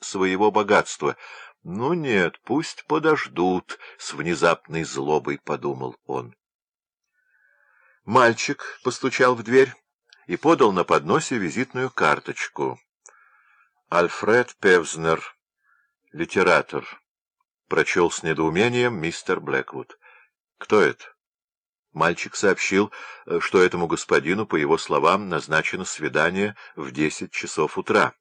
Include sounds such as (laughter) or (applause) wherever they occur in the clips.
своего богатства. «Ну нет, пусть подождут», — с внезапной злобой подумал он. Мальчик постучал в дверь и подал на подносе визитную карточку. «Альфред Певзнер, литератор», — прочел с недоумением мистер Блэквуд. «Кто это?» Мальчик сообщил, что этому господину, по его словам, назначено свидание в десять часов утра.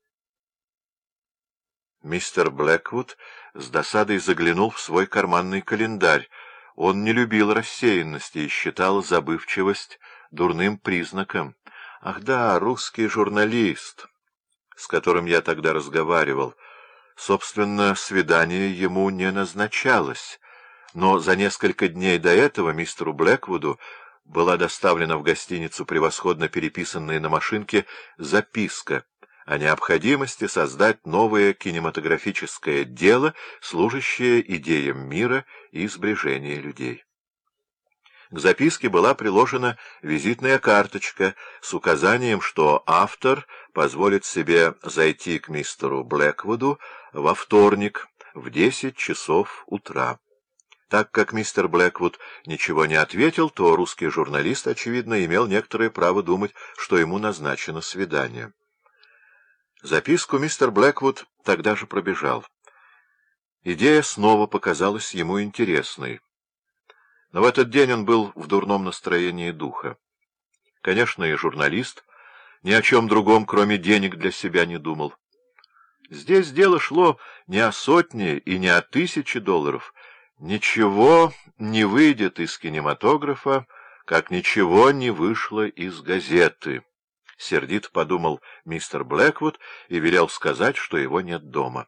Мистер Блэквуд с досадой заглянул в свой карманный календарь. Он не любил рассеянности и считал забывчивость дурным признаком. Ах да, русский журналист, с которым я тогда разговаривал. Собственно, свидание ему не назначалось, но за несколько дней до этого мистеру Блэквуду была доставлена в гостиницу превосходно переписанная на машинке записка — о необходимости создать новое кинематографическое дело, служащее идеям мира и сближения людей. К записке была приложена визитная карточка с указанием, что автор позволит себе зайти к мистеру Блэквуду во вторник в 10 часов утра. Так как мистер Блэквуд ничего не ответил, то русский журналист, очевидно, имел некоторое право думать, что ему назначено свидание. Записку мистер Блэквуд тогда же пробежал. Идея снова показалась ему интересной. Но в этот день он был в дурном настроении духа. Конечно, и журналист ни о чем другом, кроме денег, для себя не думал. Здесь дело шло не о сотне и не о тысяче долларов. Ничего не выйдет из кинематографа, как ничего не вышло из газеты. — сердито подумал мистер Блэквуд и велел сказать, что его нет дома.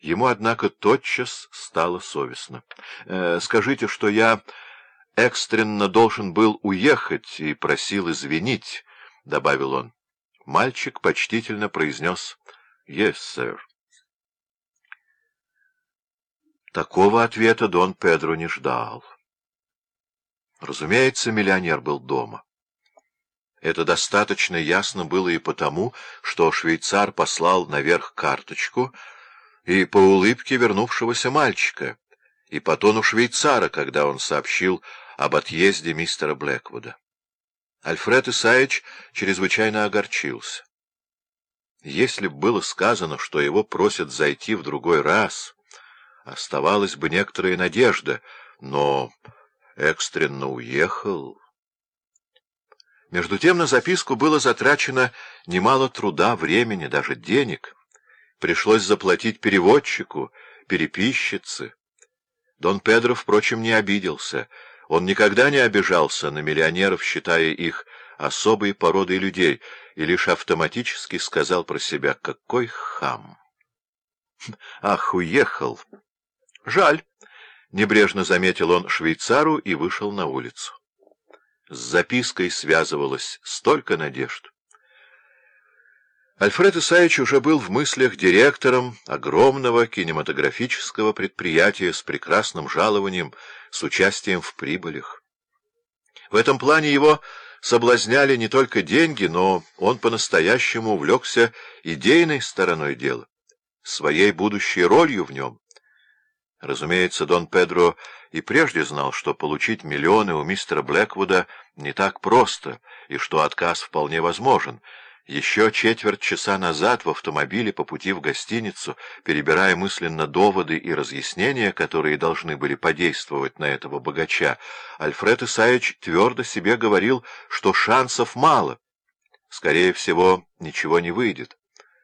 Ему, однако, тотчас стало совестно. «Э, — Скажите, что я экстренно должен был уехать и просил извинить, — добавил он. Мальчик почтительно произнес «Yes, sir». Такого ответа Дон Педро не ждал. Разумеется, миллионер был дома. Это достаточно ясно было и потому, что швейцар послал наверх карточку и по улыбке вернувшегося мальчика, и по тону швейцара, когда он сообщил об отъезде мистера Блэквуда. Альфред Исаевич чрезвычайно огорчился. Если б было сказано, что его просят зайти в другой раз, оставалась бы некоторая надежда, но экстренно уехал... Между тем на записку было затрачено немало труда, времени, даже денег. Пришлось заплатить переводчику, переписчице. Дон Педро, впрочем, не обиделся. Он никогда не обижался на миллионеров, считая их особой породой людей, и лишь автоматически сказал про себя «какой хам». (laughs) «Ах, уехал!» «Жаль!» — небрежно заметил он швейцару и вышел на улицу. С запиской связывалось столько надежд. Альфред Исаевич уже был в мыслях директором огромного кинематографического предприятия с прекрасным жалованием, с участием в прибылях. В этом плане его соблазняли не только деньги, но он по-настоящему увлекся идейной стороной дела, своей будущей ролью в нем. Разумеется, Дон Педро и прежде знал, что получить миллионы у мистера Блэквуда не так просто, и что отказ вполне возможен. Еще четверть часа назад в автомобиле по пути в гостиницу, перебирая мысленно доводы и разъяснения, которые должны были подействовать на этого богача, Альфред Исаевич твердо себе говорил, что шансов мало. Скорее всего, ничего не выйдет.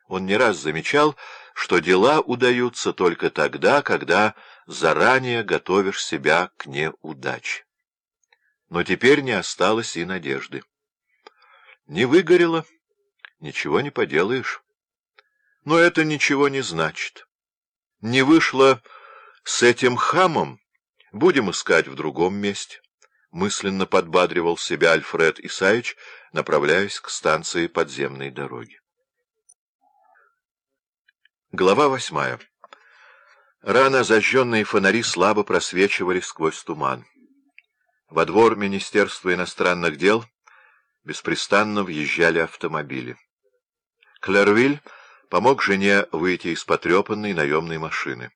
Он не раз замечал, что дела удаются только тогда, когда заранее готовишь себя к неудаче. Но теперь не осталось и надежды. Не выгорело, ничего не поделаешь. Но это ничего не значит. Не вышло с этим хамом, будем искать в другом месте. Мысленно подбадривал себя Альфред Исаевич, направляясь к станции подземной дороги. Глава восьмая. Рано зажженные фонари слабо просвечивали сквозь туман. Во двор Министерства иностранных дел беспрестанно въезжали автомобили. Клервиль помог жене выйти из потрепанной наемной машины.